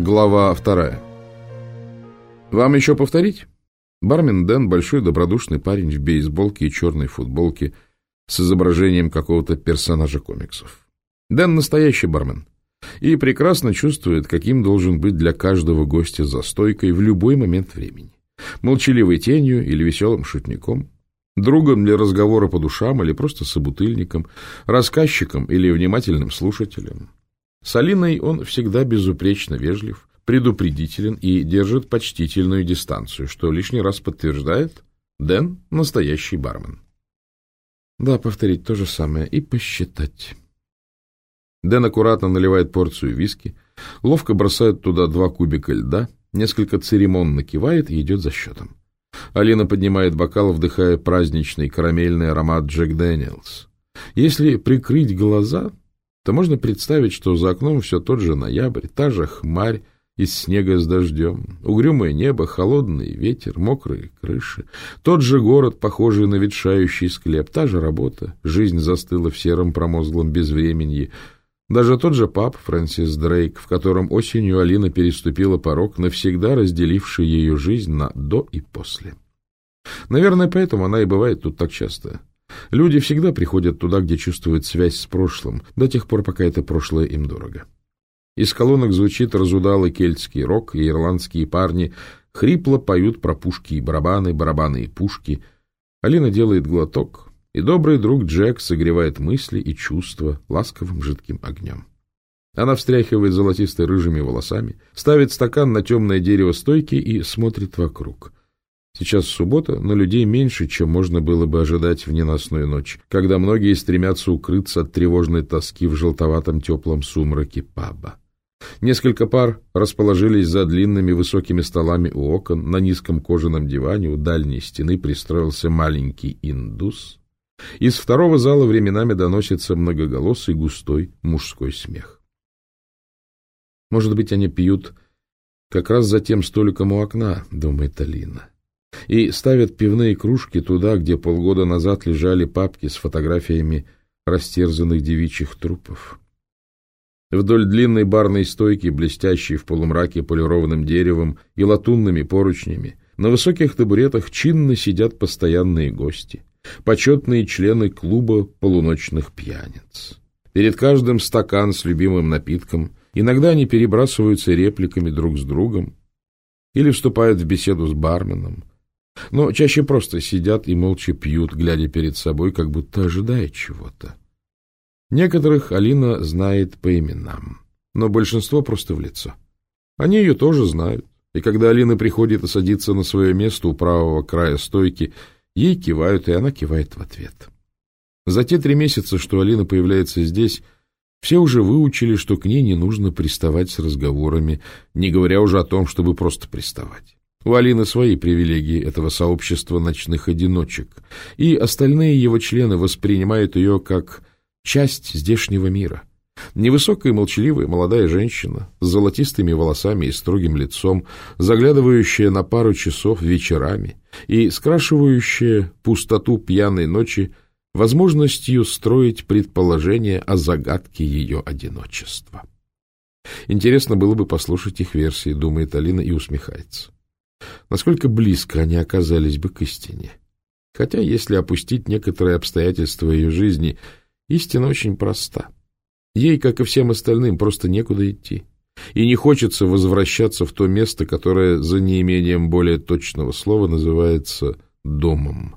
Глава вторая. Вам еще повторить? Бармен Дэн, большой добродушный парень в бейсболке и черной футболке с изображением какого-то персонажа комиксов. Дэн настоящий бармен и прекрасно чувствует, каким должен быть для каждого гостя за стойкой в любой момент времени. Молчаливой тенью или веселым шутником, другом для разговора по душам или просто собутыльником, рассказчиком или внимательным слушателем. С Алиной он всегда безупречно вежлив, предупредителен и держит почтительную дистанцию, что лишний раз подтверждает Дэн – настоящий бармен. Да, повторить то же самое и посчитать. Дэн аккуратно наливает порцию виски, ловко бросает туда два кубика льда, несколько церемонно кивает и идет за счетом. Алина поднимает бокал, вдыхая праздничный карамельный аромат Джек Дэниелс. Если прикрыть глаза, то можно представить, что за окном все тот же ноябрь, та же хмарь из снега с дождем, угрюмое небо, холодный ветер, мокрые крыши, тот же город, похожий на ветшающий склеп, та же работа, жизнь застыла в сером промозглом безвременье, даже тот же пап Фрэнсис Дрейк, в котором осенью Алина переступила порог, навсегда разделивший ее жизнь на «до» и «после». Наверное, поэтому она и бывает тут так часто. Люди всегда приходят туда, где чувствуют связь с прошлым, до тех пор, пока это прошлое им дорого. Из колонок звучит разудалый кельтский рок, и ирландские парни хрипло поют про пушки и барабаны, барабаны и пушки. Алина делает глоток, и добрый друг Джек согревает мысли и чувства ласковым жидким огнем. Она встряхивает золотистой рыжими волосами, ставит стакан на темное дерево стойки и смотрит вокруг. Сейчас суббота, но людей меньше, чем можно было бы ожидать в ненастную ночь, когда многие стремятся укрыться от тревожной тоски в желтоватом теплом сумраке паба. Несколько пар расположились за длинными высокими столами у окон, на низком кожаном диване у дальней стены пристроился маленький индус. Из второго зала временами доносится многоголосый густой мужской смех. Может быть, они пьют как раз за тем столиком у окна, думает Алина и ставят пивные кружки туда, где полгода назад лежали папки с фотографиями растерзанных девичьих трупов. Вдоль длинной барной стойки, блестящей в полумраке полированным деревом и латунными поручнями, на высоких табуретах чинно сидят постоянные гости, почетные члены клуба полуночных пьяниц. Перед каждым стакан с любимым напитком, иногда они перебрасываются репликами друг с другом или вступают в беседу с барменом, но чаще просто сидят и молча пьют, глядя перед собой, как будто ожидая чего-то. Некоторых Алина знает по именам, но большинство просто в лицо. Они ее тоже знают, и когда Алина приходит и садится на свое место у правого края стойки, ей кивают, и она кивает в ответ. За те три месяца, что Алина появляется здесь, все уже выучили, что к ней не нужно приставать с разговорами, не говоря уже о том, чтобы просто приставать. У Алины свои привилегии этого сообщества ночных одиночек, и остальные его члены воспринимают ее как часть здешнего мира. Невысокая молчаливая молодая женщина с золотистыми волосами и строгим лицом, заглядывающая на пару часов вечерами и скрашивающая пустоту пьяной ночи возможностью строить предположения о загадке ее одиночества. Интересно было бы послушать их версии, думает Алина и усмехается. Насколько близко они оказались бы к истине. Хотя, если опустить некоторые обстоятельства ее жизни, истина очень проста. Ей, как и всем остальным, просто некуда идти. И не хочется возвращаться в то место, которое за неимением более точного слова называется домом.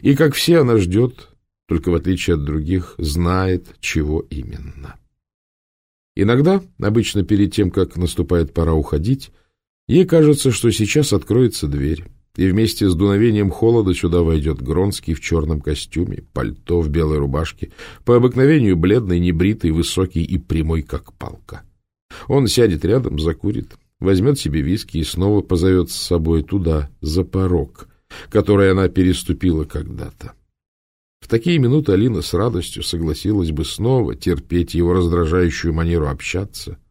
И, как все, она ждет, только в отличие от других, знает, чего именно. Иногда, обычно перед тем, как наступает пора уходить, Ей кажется, что сейчас откроется дверь, и вместе с дуновением холода сюда войдет Гронский в черном костюме, пальто в белой рубашке, по обыкновению бледный, небритый, высокий и прямой, как палка. Он сядет рядом, закурит, возьмет себе виски и снова позовет с собой туда, за порог, который она переступила когда-то. В такие минуты Алина с радостью согласилась бы снова терпеть его раздражающую манеру общаться —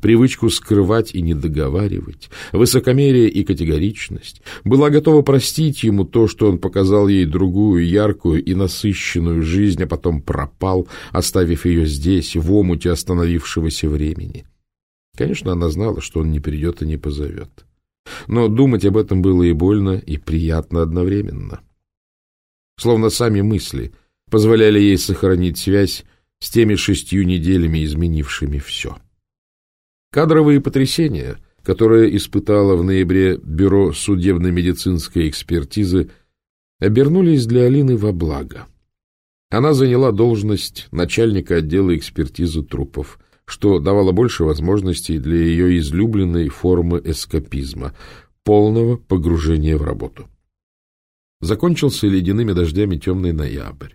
привычку скрывать и не договаривать, высокомерие и категоричность, была готова простить ему то, что он показал ей другую, яркую и насыщенную жизнь, а потом пропал, оставив ее здесь, в омуте остановившегося времени. Конечно, она знала, что он не придет и не позовет. Но думать об этом было и больно, и приятно одновременно. Словно сами мысли позволяли ей сохранить связь с теми шестью неделями, изменившими все. Кадровые потрясения, которые испытало в ноябре Бюро судебно-медицинской экспертизы, обернулись для Алины во благо. Она заняла должность начальника отдела экспертизы трупов, что давало больше возможностей для ее излюбленной формы эскапизма — полного погружения в работу. Закончился ледяными дождями темный ноябрь.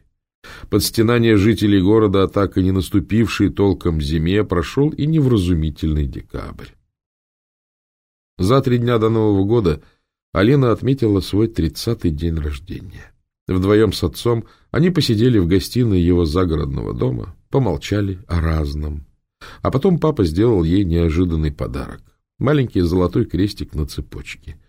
Под стенание жителей города, а так и не наступивший толком зиме, прошел и невразумительный декабрь. За три дня до Нового года Алина отметила свой тридцатый день рождения. Вдвоем с отцом они посидели в гостиной его загородного дома, помолчали о разном. А потом папа сделал ей неожиданный подарок. Маленький золотой крестик на цепочке.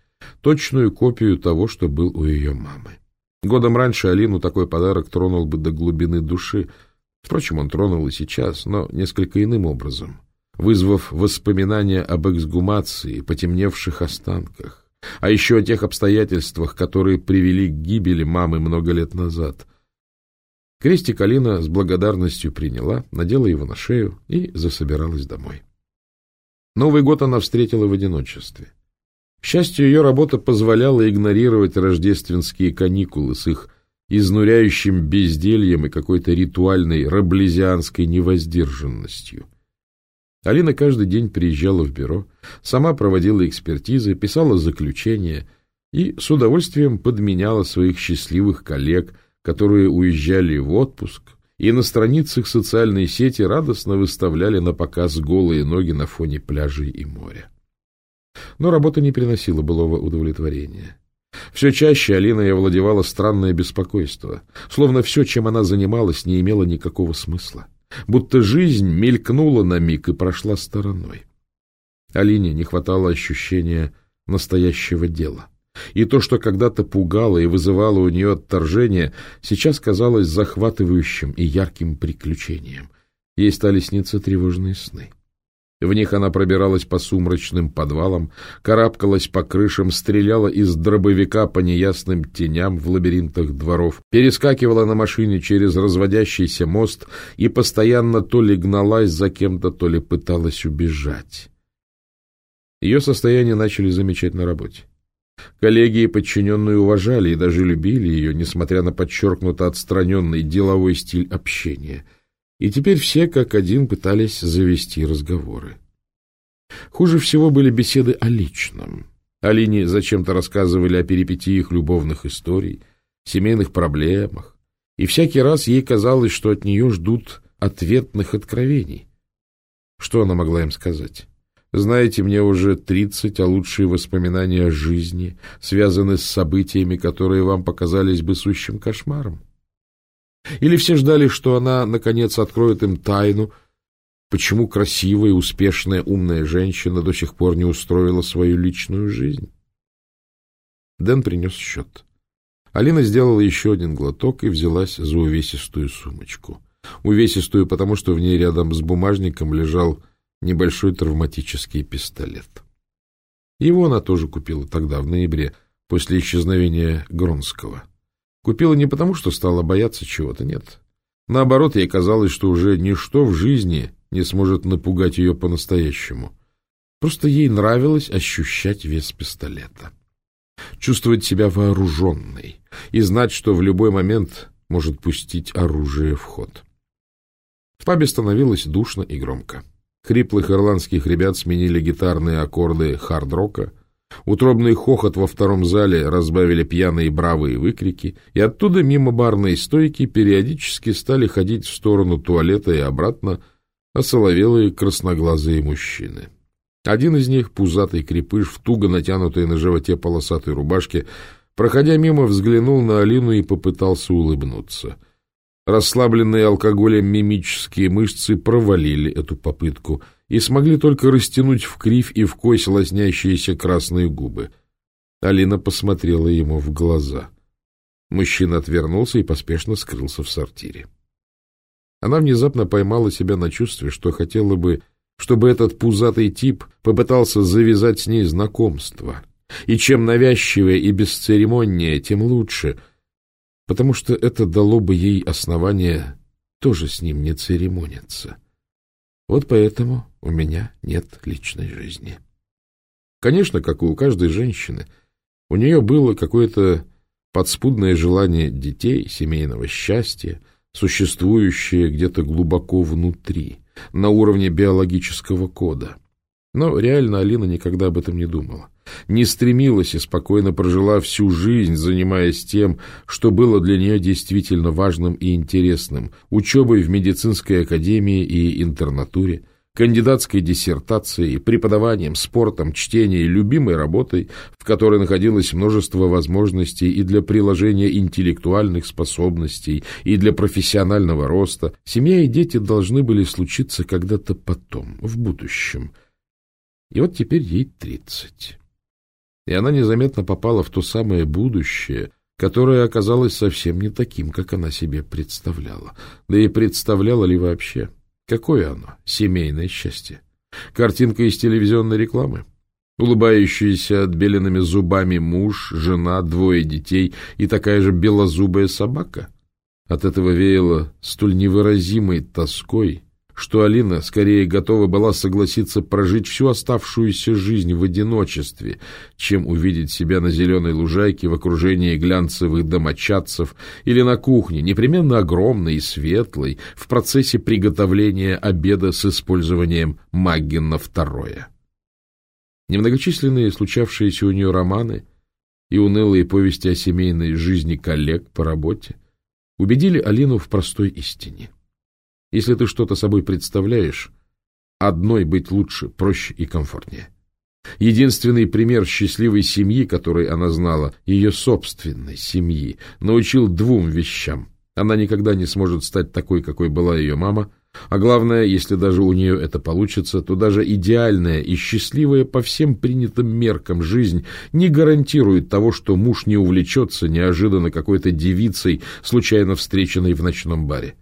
Точную копию того, что был у ее мамы. Годом раньше Алину такой подарок тронул бы до глубины души. Впрочем, он тронул и сейчас, но несколько иным образом, вызвав воспоминания об эксгумации, потемневших останках, а еще о тех обстоятельствах, которые привели к гибели мамы много лет назад. Крестик Алина с благодарностью приняла, надела его на шею и засобиралась домой. Новый год она встретила в одиночестве. К счастью, ее работа позволяла игнорировать рождественские каникулы с их изнуряющим бездельем и какой-то ритуальной раблезианской невоздержанностью — Алина каждый день приезжала в бюро, сама проводила экспертизы, писала заключения и с удовольствием подменяла своих счастливых коллег, которые уезжали в отпуск и на страницах социальной сети радостно выставляли на показ голые ноги на фоне пляжей и моря. Но работа не приносила былого удовлетворения. Все чаще Алина и овладевала странное беспокойство, словно все, чем она занималась, не имело никакого смысла будто жизнь мелькнула на миг и прошла стороной. Алине не хватало ощущения настоящего дела. И то, что когда-то пугало и вызывало у нее отторжение, сейчас казалось захватывающим и ярким приключением. Ей стали сниться тревожные сны. В них она пробиралась по сумрачным подвалам, карабкалась по крышам, стреляла из дробовика по неясным теням в лабиринтах дворов, перескакивала на машине через разводящийся мост и постоянно то ли гналась за кем-то, то ли пыталась убежать. Ее состояние начали замечать на работе. Коллеги и подчиненные уважали и даже любили ее, несмотря на подчеркнуто отстраненный деловой стиль общения — и теперь все как один пытались завести разговоры. Хуже всего были беседы о личном. Алине зачем-то рассказывали о перипетиях любовных историй, семейных проблемах, и всякий раз ей казалось, что от нее ждут ответных откровений. Что она могла им сказать? Знаете, мне уже тридцать, а лучшие воспоминания о жизни связаны с событиями, которые вам показались бы сущим кошмаром. Или все ждали, что она, наконец, откроет им тайну, почему красивая, успешная, умная женщина до сих пор не устроила свою личную жизнь? Дэн принес счет. Алина сделала еще один глоток и взялась за увесистую сумочку. Увесистую, потому что в ней рядом с бумажником лежал небольшой травматический пистолет. Его она тоже купила тогда, в ноябре, после исчезновения Гронского. Купила не потому, что стала бояться чего-то, нет. Наоборот, ей казалось, что уже ничто в жизни не сможет напугать ее по-настоящему. Просто ей нравилось ощущать вес пистолета. Чувствовать себя вооруженной и знать, что в любой момент может пустить оружие в ход. В пабе становилось душно и громко. Хриплых ирландских ребят сменили гитарные аккорды хард-рока, Утробный хохот во втором зале разбавили пьяные бравые выкрики, и оттуда мимо барной стойки периодически стали ходить в сторону туалета и обратно осоловелые красноглазые мужчины. Один из них, пузатый крепыш в туго натянутой на животе полосатой рубашке, проходя мимо, взглянул на Алину и попытался улыбнуться. Расслабленные алкоголем мимические мышцы провалили эту попытку — и смогли только растянуть в кривь и в кось лоснящиеся красные губы. Алина посмотрела ему в глаза. Мужчина отвернулся и поспешно скрылся в сортире. Она внезапно поймала себя на чувстве, что хотела бы чтобы этот пузатый тип попытался завязать с ней знакомство. И чем навязчивее и бесцеремоннее, тем лучше, потому что это дало бы ей основание тоже с ним не церемониться. Вот поэтому у меня нет личной жизни. Конечно, как и у каждой женщины, у нее было какое-то подспудное желание детей, семейного счастья, существующее где-то глубоко внутри, на уровне биологического кода. Но реально Алина никогда об этом не думала. Не стремилась и спокойно прожила всю жизнь, занимаясь тем, что было для нее действительно важным и интересным – учебой в медицинской академии и интернатуре – кандидатской диссертацией, преподаванием, спортом, чтением, любимой работой, в которой находилось множество возможностей и для приложения интеллектуальных способностей, и для профессионального роста, семья и дети должны были случиться когда-то потом, в будущем. И вот теперь ей тридцать. И она незаметно попала в то самое будущее, которое оказалось совсем не таким, как она себе представляла. Да и представляла ли вообще? Какое оно, семейное счастье? Картинка из телевизионной рекламы? Улыбающиеся отбеленными зубами муж, жена, двое детей и такая же белозубая собака? От этого веяло столь невыразимой тоской, что Алина скорее готова была согласиться прожить всю оставшуюся жизнь в одиночестве, чем увидеть себя на зеленой лужайке в окружении глянцевых домочадцев или на кухне, непременно огромной и светлой, в процессе приготовления обеда с использованием Маггина второе. Немногочисленные случавшиеся у нее романы и унылые повести о семейной жизни коллег по работе убедили Алину в простой истине – если ты что-то собой представляешь, одной быть лучше, проще и комфортнее. Единственный пример счастливой семьи, который она знала, ее собственной семьи, научил двум вещам. Она никогда не сможет стать такой, какой была ее мама, а главное, если даже у нее это получится, то даже идеальная и счастливая по всем принятым меркам жизнь не гарантирует того, что муж не увлечется неожиданно какой-то девицей, случайно встреченной в ночном баре.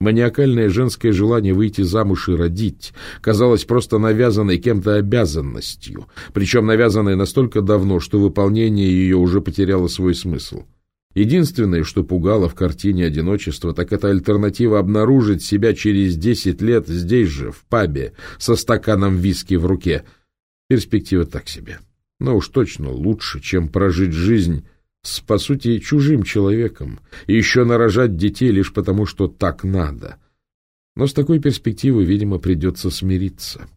Маниакальное женское желание выйти замуж и родить казалось просто навязанной кем-то обязанностью, причем навязанной настолько давно, что выполнение ее уже потеряло свой смысл. Единственное, что пугало в картине одиночества, так это альтернатива обнаружить себя через десять лет здесь же, в пабе, со стаканом виски в руке. Перспектива так себе. Но уж точно лучше, чем прожить жизнь с, по сути, чужим человеком, и еще нарожать детей лишь потому, что так надо. Но с такой перспективой, видимо, придется смириться.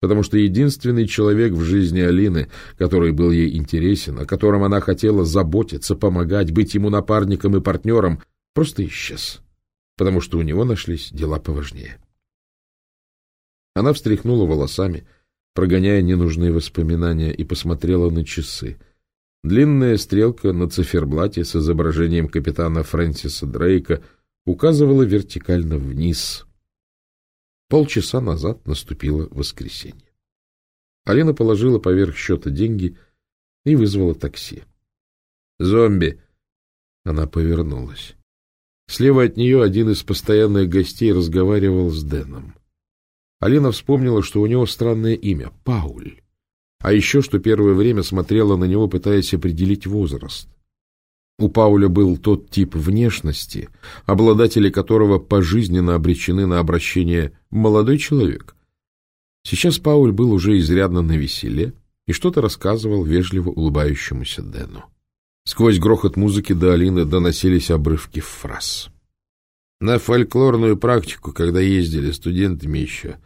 Потому что единственный человек в жизни Алины, который был ей интересен, о котором она хотела заботиться, помогать, быть ему напарником и партнером, просто исчез. Потому что у него нашлись дела поважнее. Она встряхнула волосами, прогоняя ненужные воспоминания, и посмотрела на часы — Длинная стрелка на циферблате с изображением капитана Фрэнсиса Дрейка указывала вертикально вниз. Полчаса назад наступило воскресенье. Алина положила поверх счета деньги и вызвала такси. «Зомби!» Она повернулась. Слева от нее один из постоянных гостей разговаривал с Дэном. Алина вспомнила, что у него странное имя — Пауль а еще что первое время смотрела на него, пытаясь определить возраст. У Пауля был тот тип внешности, обладатели которого пожизненно обречены на обращение «молодой человек». Сейчас Пауль был уже изрядно навеселе и что-то рассказывал вежливо улыбающемуся Дэну. Сквозь грохот музыки до Алины доносились обрывки фраз. На фольклорную практику, когда ездили студентами еще,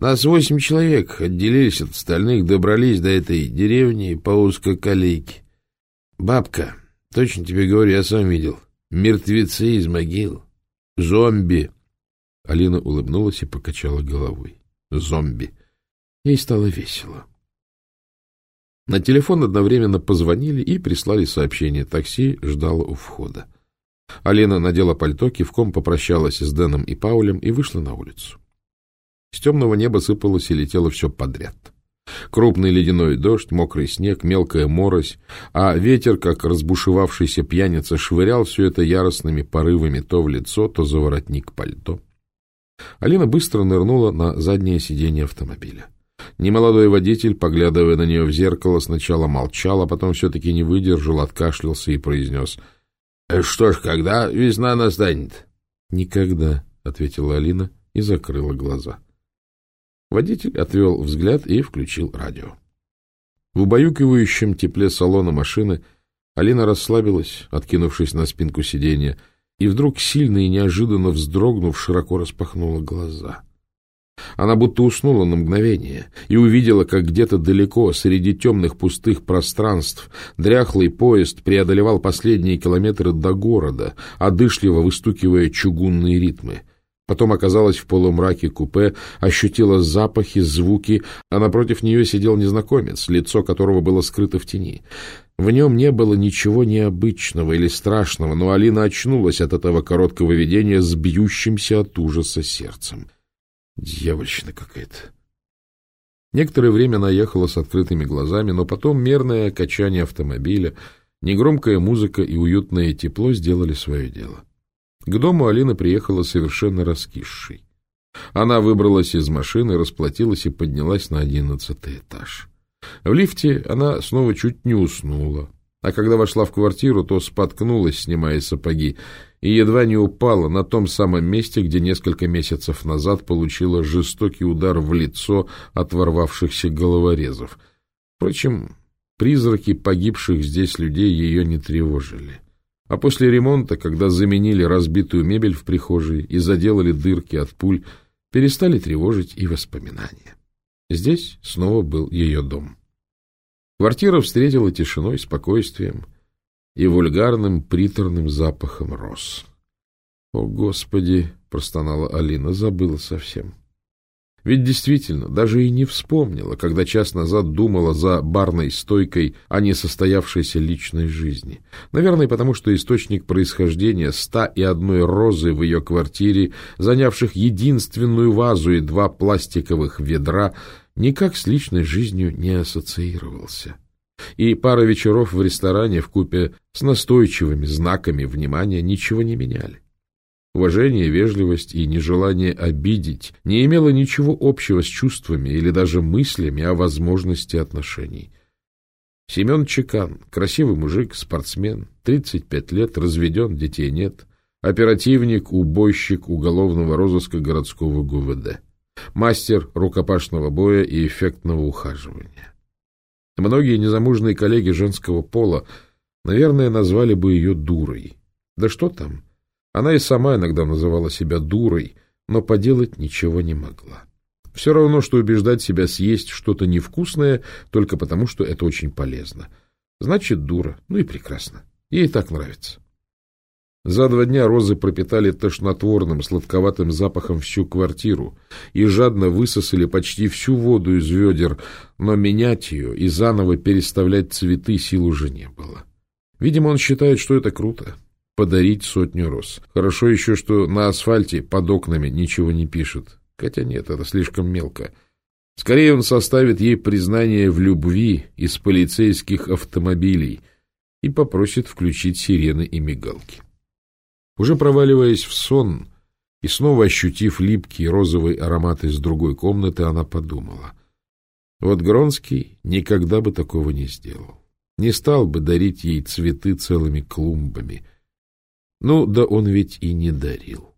нас восемь человек отделились от остальных, добрались до этой деревни по узкой колейке. Бабка, точно тебе говорю, я сам видел. Мертвецы из могил. Зомби. Алина улыбнулась и покачала головой. Зомби. Ей стало весело. На телефон одновременно позвонили и прислали сообщение. Такси ждало у входа. Алина надела пальто, кивком попрощалась с Дэном и Паулем и вышла на улицу. С темного неба сыпалось и летело все подряд. Крупный ледяной дождь, мокрый снег, мелкая морось, а ветер, как разбушевавшийся пьяница, швырял все это яростными порывами то в лицо, то за воротник пальто. Алина быстро нырнула на заднее сиденье автомобиля. Немолодой водитель, поглядывая на нее в зеркало, сначала молчал, а потом все-таки не выдержал, откашлялся и произнес. «Э, — Что ж, когда весна настанет? — Никогда, — ответила Алина и закрыла глаза. Водитель отвел взгляд и включил радио. В убаюкивающем тепле салона машины Алина расслабилась, откинувшись на спинку сиденья, и вдруг сильно и неожиданно вздрогнув, широко распахнула глаза. Она будто уснула на мгновение и увидела, как где-то далеко, среди темных пустых пространств, дряхлый поезд преодолевал последние километры до города, одышливо выстукивая чугунные ритмы. Потом оказалась в полумраке купе, ощутила запахи, звуки, а напротив нее сидел незнакомец, лицо которого было скрыто в тени. В нем не было ничего необычного или страшного, но Алина очнулась от этого короткого видения с бьющимся от ужаса сердцем. Дьявольщина какая-то. Некоторое время она ехала с открытыми глазами, но потом мерное качание автомобиля, негромкая музыка и уютное тепло сделали свое дело. К дому Алина приехала совершенно раскисшей. Она выбралась из машины, расплатилась и поднялась на одиннадцатый этаж. В лифте она снова чуть не уснула, а когда вошла в квартиру, то споткнулась, снимая сапоги, и едва не упала на том самом месте, где несколько месяцев назад получила жестокий удар в лицо от ворвавшихся головорезов. Впрочем, призраки погибших здесь людей ее не тревожили. А после ремонта, когда заменили разбитую мебель в прихожей и заделали дырки от пуль, перестали тревожить и воспоминания. Здесь снова был ее дом. Квартира встретила тишиной, спокойствием и вульгарным приторным запахом роз. — О, Господи! — простонала Алина, забыла совсем. Ведь действительно, даже и не вспомнила, когда час назад думала за барной стойкой о несостоявшейся личной жизни. Наверное, потому что источник происхождения ста и одной розы в ее квартире, занявших единственную вазу и два пластиковых ведра, никак с личной жизнью не ассоциировался. И пара вечеров в ресторане в купе с настойчивыми знаками внимания ничего не меняли. Уважение, вежливость и нежелание обидеть не имело ничего общего с чувствами или даже мыслями о возможности отношений. Семен Чекан, красивый мужик, спортсмен, 35 лет, разведен, детей нет, оперативник, убойщик уголовного розыска городского ГУВД мастер рукопашного боя и эффектного ухаживания. Многие незамужные коллеги женского пола, наверное, назвали бы ее дурой. Да что там? Она и сама иногда называла себя дурой, но поделать ничего не могла. Все равно, что убеждать себя съесть что-то невкусное только потому, что это очень полезно. Значит, дура. Ну и прекрасно. Ей так нравится. За два дня розы пропитали тошнотворным, сладковатым запахом всю квартиру и жадно высосали почти всю воду из ведер, но менять ее и заново переставлять цветы сил уже не было. Видимо, он считает, что это круто — подарить сотню роз. Хорошо еще, что на асфальте под окнами ничего не пишет. Хотя нет, это слишком мелко. Скорее он составит ей признание в любви из полицейских автомобилей и попросит включить сирены и мигалки. Уже проваливаясь в сон и снова ощутив липкий розовый аромат из другой комнаты, она подумала. Вот Гронский никогда бы такого не сделал. Не стал бы дарить ей цветы целыми клумбами. Ну, да он ведь и не дарил.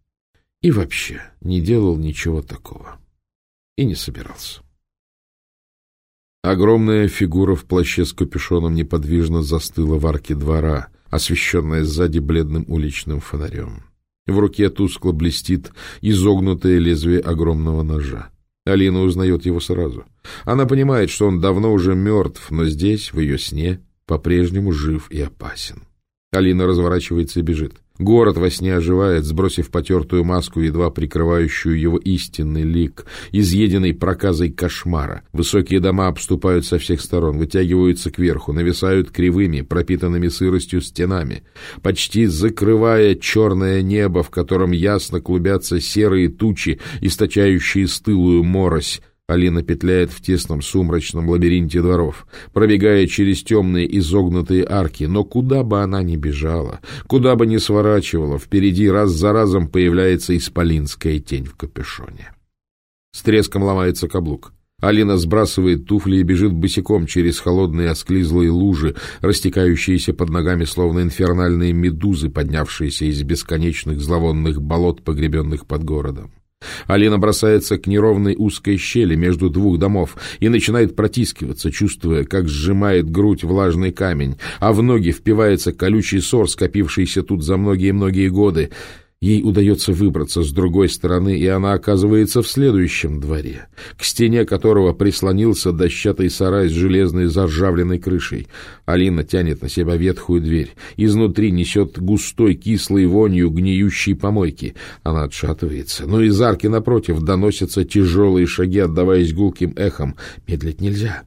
И вообще не делал ничего такого. И не собирался. Огромная фигура в плаще с капюшоном неподвижно застыла в арке двора — освещенная сзади бледным уличным фонарем. В руке тускло блестит изогнутое лезвие огромного ножа. Алина узнает его сразу. Она понимает, что он давно уже мертв, но здесь, в ее сне, по-прежнему жив и опасен. Алина разворачивается и бежит. Город во сне оживает, сбросив потертую маску, едва прикрывающую его истинный лик, изъеденный проказой кошмара. Высокие дома обступают со всех сторон, вытягиваются кверху, нависают кривыми, пропитанными сыростью стенами, почти закрывая черное небо, в котором ясно клубятся серые тучи, источающие стылую морось. Алина петляет в тесном сумрачном лабиринте дворов, пробегая через темные изогнутые арки, но куда бы она ни бежала, куда бы ни сворачивала, впереди раз за разом появляется исполинская тень в капюшоне. С треском ломается каблук. Алина сбрасывает туфли и бежит босиком через холодные осклизлые лужи, растекающиеся под ногами словно инфернальные медузы, поднявшиеся из бесконечных зловонных болот, погребенных под городом. Алина бросается к неровной узкой щели между двух домов и начинает протискиваться, чувствуя, как сжимает грудь влажный камень, а в ноги впивается колючий сор, скопившийся тут за многие-многие годы. Ей удается выбраться с другой стороны, и она оказывается в следующем дворе, к стене которого прислонился дощатый сарай с железной заржавленной крышей. Алина тянет на себя ветхую дверь. Изнутри несет густой кислой вонью гниющей помойки. Она отшатывается, но из арки напротив доносятся тяжелые шаги, отдаваясь гулким эхом. Медлить нельзя.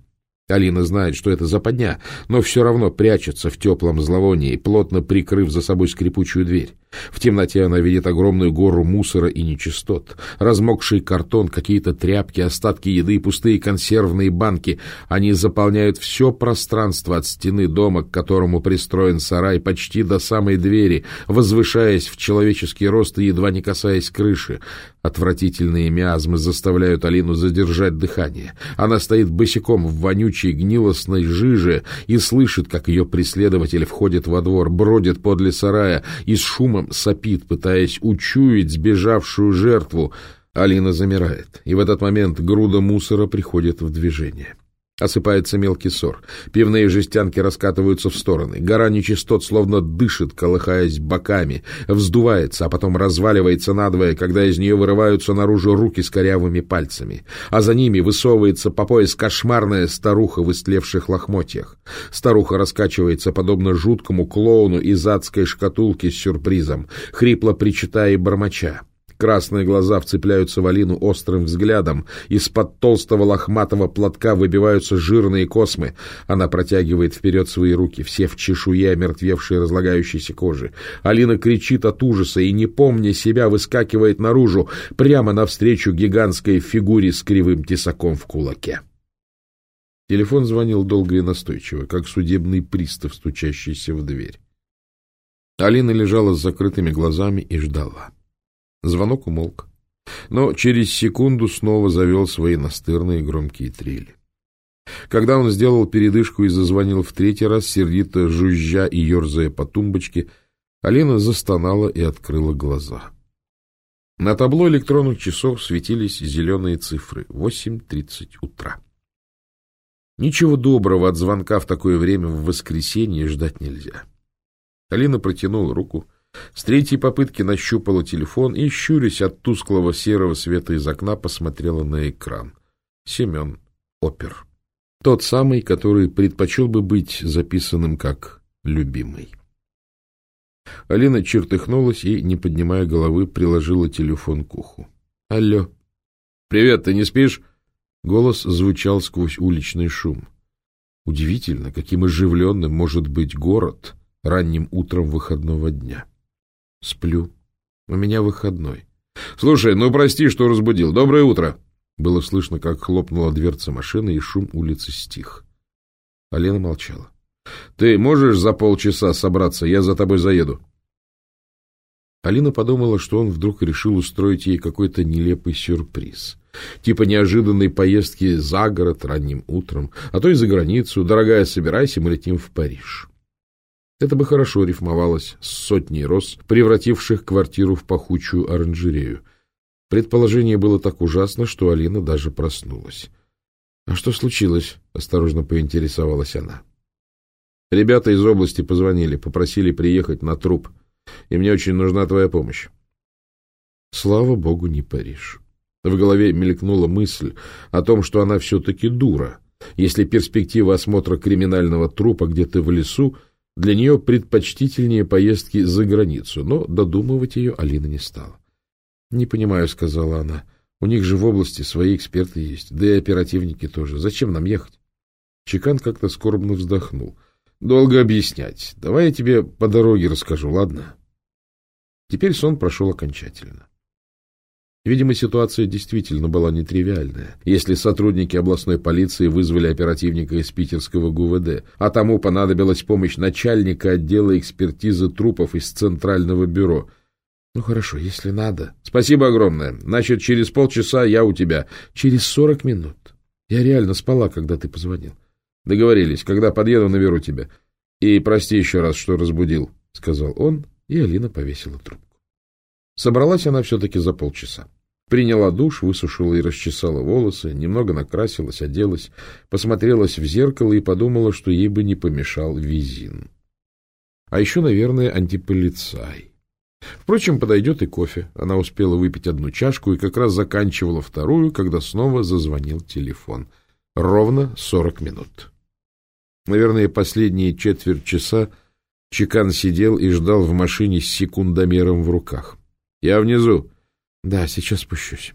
Алина знает, что это западня, но все равно прячется в теплом зловонии, плотно прикрыв за собой скрипучую дверь. В темноте она видит огромную гору мусора и нечистот. Размокший картон, какие-то тряпки, остатки еды, пустые консервные банки. Они заполняют все пространство от стены дома, к которому пристроен сарай, почти до самой двери, возвышаясь в человеческий рост и едва не касаясь крыши. Отвратительные миазмы заставляют Алину задержать дыхание. Она стоит босиком в вонючей гнилостной жиже и слышит, как ее преследователь входит во двор, бродит подле сарая и с шумом сопит, пытаясь учуять сбежавшую жертву. Алина замирает, и в этот момент груда мусора приходит в движение. Осыпается мелкий сор. Пивные жестянки раскатываются в стороны. Гора нечистот словно дышит, колыхаясь боками. Вздувается, а потом разваливается надвое, когда из нее вырываются наружу руки с корявыми пальцами. А за ними высовывается по пояс кошмарная старуха в истлевших лохмотьях. Старуха раскачивается, подобно жуткому клоуну из адской шкатулки с сюрпризом, хрипло причитая и бормоча. Красные глаза вцепляются в Алину острым взглядом. Из-под толстого лохматого платка выбиваются жирные космы. Она протягивает вперед свои руки, все в чешуе омертвевшей разлагающейся кожи. Алина кричит от ужаса и, не помня себя, выскакивает наружу, прямо навстречу гигантской фигуре с кривым тесаком в кулаке. Телефон звонил долго и настойчиво, как судебный пристав, стучащийся в дверь. Алина лежала с закрытыми глазами и ждала. Звонок умолк, но через секунду снова завел свои настырные громкие трели. Когда он сделал передышку и зазвонил в третий раз, сердито жужжа и ерзая по тумбочке, Алина застонала и открыла глаза. На табло электронных часов светились зеленые цифры — 8.30 утра. Ничего доброго от звонка в такое время в воскресенье ждать нельзя. Алина протянула руку — с третьей попытки нащупала телефон и, щурясь от тусклого серого света из окна, посмотрела на экран. Семен Опер. Тот самый, который предпочел бы быть записанным как «любимый». Алина чертыхнулась и, не поднимая головы, приложила телефон к уху. «Алло». «Привет, ты не спишь?» Голос звучал сквозь уличный шум. Удивительно, каким оживленным может быть город ранним утром выходного дня. Сплю. У меня выходной. Слушай, ну прости, что разбудил. Доброе утро. Было слышно, как хлопнула дверца машины, и шум улицы стих. Алена молчала. Ты можешь за полчаса собраться? Я за тобой заеду. Алина подумала, что он вдруг решил устроить ей какой-то нелепый сюрприз. Типа неожиданной поездки за город ранним утром, а то и за границу. Дорогая, собирайся, мы летим в Париж. Это бы хорошо рифмовалось с сотней роз, превративших квартиру в пахучую оранжерею. Предположение было так ужасно, что Алина даже проснулась. — А что случилось? — осторожно поинтересовалась она. — Ребята из области позвонили, попросили приехать на труп, и мне очень нужна твоя помощь. Слава богу, не Париж. В голове мелькнула мысль о том, что она все-таки дура, если перспектива осмотра криминального трупа где-то в лесу для нее предпочтительнее поездки за границу, но додумывать ее Алина не стала. — Не понимаю, — сказала она. — У них же в области свои эксперты есть, да и оперативники тоже. Зачем нам ехать? Чекан как-то скорбно вздохнул. — Долго объяснять. Давай я тебе по дороге расскажу, ладно? Теперь сон прошел окончательно. Видимо, ситуация действительно была нетривиальная, если сотрудники областной полиции вызвали оперативника из питерского ГУВД, а тому понадобилась помощь начальника отдела экспертизы трупов из Центрального бюро. Ну хорошо, если надо. Спасибо огромное. Значит, через полчаса я у тебя. Через сорок минут. Я реально спала, когда ты позвонил. Договорились. Когда подъеду, наберу тебя. И прости еще раз, что разбудил, — сказал он, и Алина повесила трубку. Собралась она все-таки за полчаса. Приняла душ, высушила и расчесала волосы, немного накрасилась, оделась, посмотрелась в зеркало и подумала, что ей бы не помешал визин. А еще, наверное, антиполицай. Впрочем, подойдет и кофе. Она успела выпить одну чашку и как раз заканчивала вторую, когда снова зазвонил телефон. Ровно сорок минут. Наверное, последние четверть часа Чекан сидел и ждал в машине с секундомером в руках. Я внизу. Да, сейчас спущусь.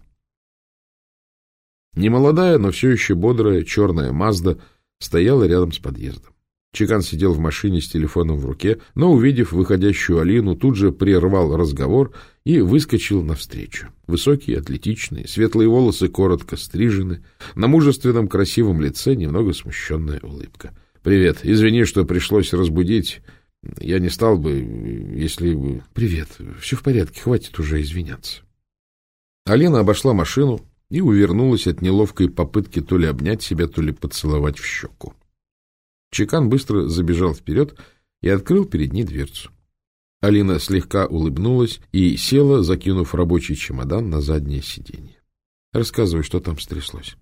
Немолодая, но все еще бодрая черная Мазда стояла рядом с подъездом. Чекан сидел в машине с телефоном в руке, но, увидев выходящую Алину, тут же прервал разговор и выскочил навстречу. Высокие, атлетичные, светлые волосы коротко стрижены, на мужественном красивом лице немного смущенная улыбка. — Привет. Извини, что пришлось разбудить. Я не стал бы, если бы... Привет. Все в порядке, хватит уже извиняться. Алина обошла машину и увернулась от неловкой попытки то ли обнять себя, то ли поцеловать в щеку. Чекан быстро забежал вперед и открыл перед ней дверцу. Алина слегка улыбнулась и села, закинув рабочий чемодан на заднее сиденье. Рассказывай, что там стряслось.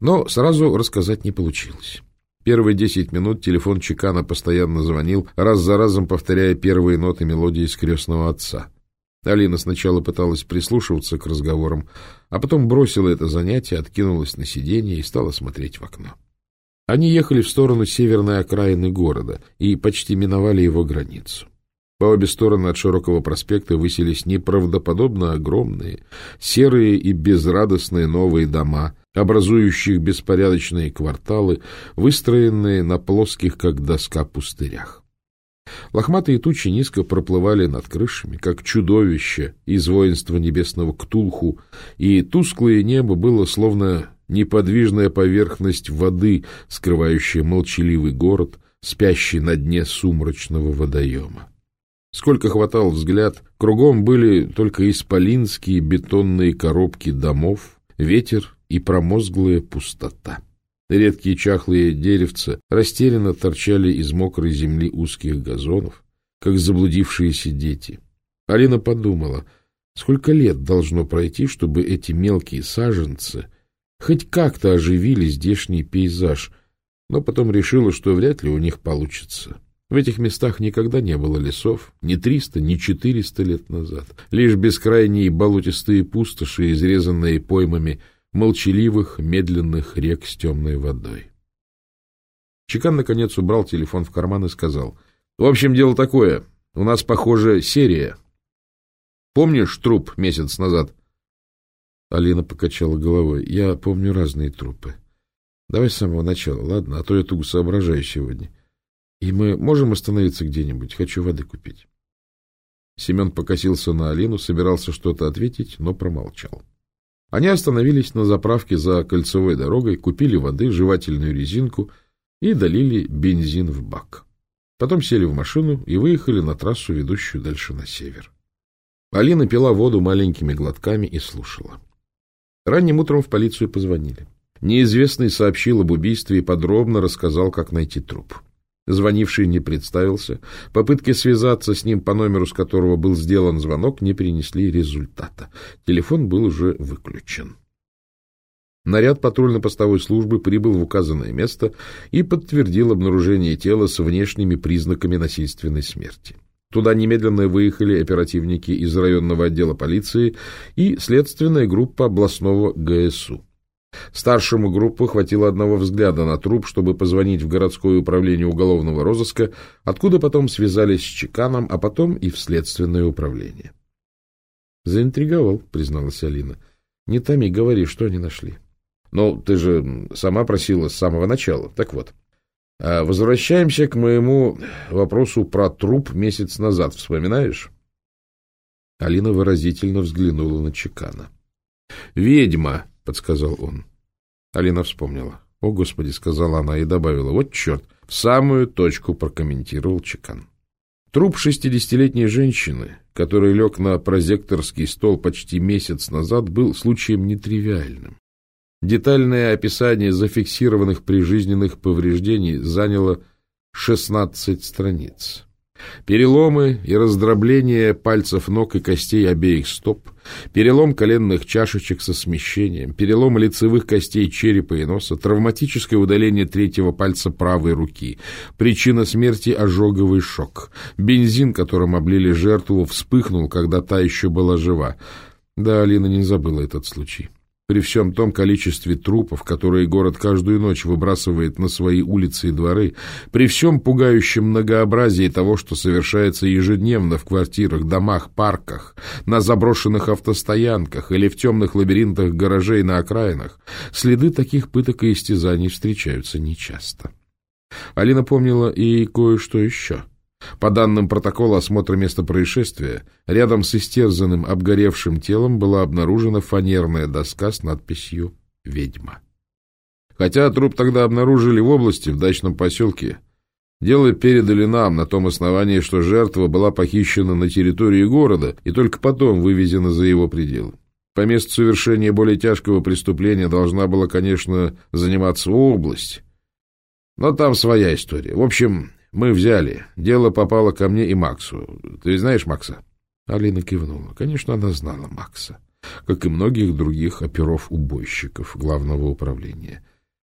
Но сразу рассказать не получилось. Первые десять минут телефон Чекана постоянно звонил, раз за разом повторяя первые ноты мелодии скрестного отца. Алина сначала пыталась прислушиваться к разговорам, а потом бросила это занятие, откинулась на сиденье и стала смотреть в окно. Они ехали в сторону северной окраины города и почти миновали его границу. По обе стороны от широкого проспекта высились неправдоподобно огромные, серые и безрадостные новые дома, образующих беспорядочные кварталы, выстроенные на плоских, как доска, пустырях. Лохматые тучи низко проплывали над крышами, как чудовище из воинства небесного Ктулху, и тусклое небо было словно неподвижная поверхность воды, скрывающая молчаливый город, спящий на дне сумрачного водоема. Сколько хватал взгляд, кругом были только исполинские бетонные коробки домов, ветер и промозглая пустота. Редкие чахлые деревца растерянно торчали из мокрой земли узких газонов, как заблудившиеся дети. Алина подумала, сколько лет должно пройти, чтобы эти мелкие саженцы хоть как-то оживили здешний пейзаж, но потом решила, что вряд ли у них получится. В этих местах никогда не было лесов, ни триста, ни четыреста лет назад. Лишь бескрайние болотистые пустоши, изрезанные поймами молчаливых, медленных рек с темной водой. Чекан, наконец, убрал телефон в карман и сказал. — В общем, дело такое. У нас, похоже, серия. Помнишь труп месяц назад? Алина покачала головой. — Я помню разные трупы. Давай с самого начала, ладно? А то я туго соображаю сегодня. — и мы можем остановиться где-нибудь? Хочу воды купить. Семен покосился на Алину, собирался что-то ответить, но промолчал. Они остановились на заправке за кольцевой дорогой, купили воды, жевательную резинку и долили бензин в бак. Потом сели в машину и выехали на трассу, ведущую дальше на север. Алина пила воду маленькими глотками и слушала. Ранним утром в полицию позвонили. Неизвестный сообщил об убийстве и подробно рассказал, как найти труп. Звонивший не представился. Попытки связаться с ним по номеру, с которого был сделан звонок, не принесли результата. Телефон был уже выключен. Наряд патрульно-постовой службы прибыл в указанное место и подтвердил обнаружение тела с внешними признаками насильственной смерти. Туда немедленно выехали оперативники из районного отдела полиции и следственная группа областного ГСУ. Старшему группы хватило одного взгляда на труп, чтобы позвонить в городское управление уголовного розыска, откуда потом связались с Чеканом, а потом и в следственное управление. — Заинтриговал, — призналась Алина. — Не томи, говори, что они нашли. — Ну, ты же сама просила с самого начала. Так вот. А возвращаемся к моему вопросу про труп месяц назад. Вспоминаешь? Алина выразительно взглянула на Чекана. — «Ведьма», — подсказал он. Алина вспомнила. «О, Господи!» — сказала она и добавила. «Вот черт!» В самую точку прокомментировал Чекан. Труп шестидесятилетней женщины, который лег на прозекторский стол почти месяц назад, был случаем нетривиальным. Детальное описание зафиксированных прижизненных повреждений заняло 16 страниц. Переломы и раздробление пальцев ног и костей обеих стоп, перелом коленных чашечек со смещением, перелом лицевых костей черепа и носа, травматическое удаление третьего пальца правой руки, причина смерти – ожоговый шок, бензин, которым облили жертву, вспыхнул, когда та еще была жива. Да, Алина не забыла этот случай. При всем том количестве трупов, которые город каждую ночь выбрасывает на свои улицы и дворы, при всем пугающем многообразии того, что совершается ежедневно в квартирах, домах, парках, на заброшенных автостоянках или в темных лабиринтах гаражей на окраинах, следы таких пыток и истязаний встречаются нечасто. Алина помнила и кое-что еще — по данным протокола осмотра места происшествия, рядом с истерзанным обгоревшим телом была обнаружена фанерная доска с надписью «Ведьма». Хотя труп тогда обнаружили в области, в дачном поселке, дело передали нам на том основании, что жертва была похищена на территории города и только потом вывезена за его пределы. По месту совершения более тяжкого преступления должна была, конечно, заниматься область. Но там своя история. В общем, мы взяли. Дело попало ко мне и Максу. Ты знаешь Макса? Алина кивнула. Конечно, она знала Макса, как и многих других оперов-убойщиков главного управления.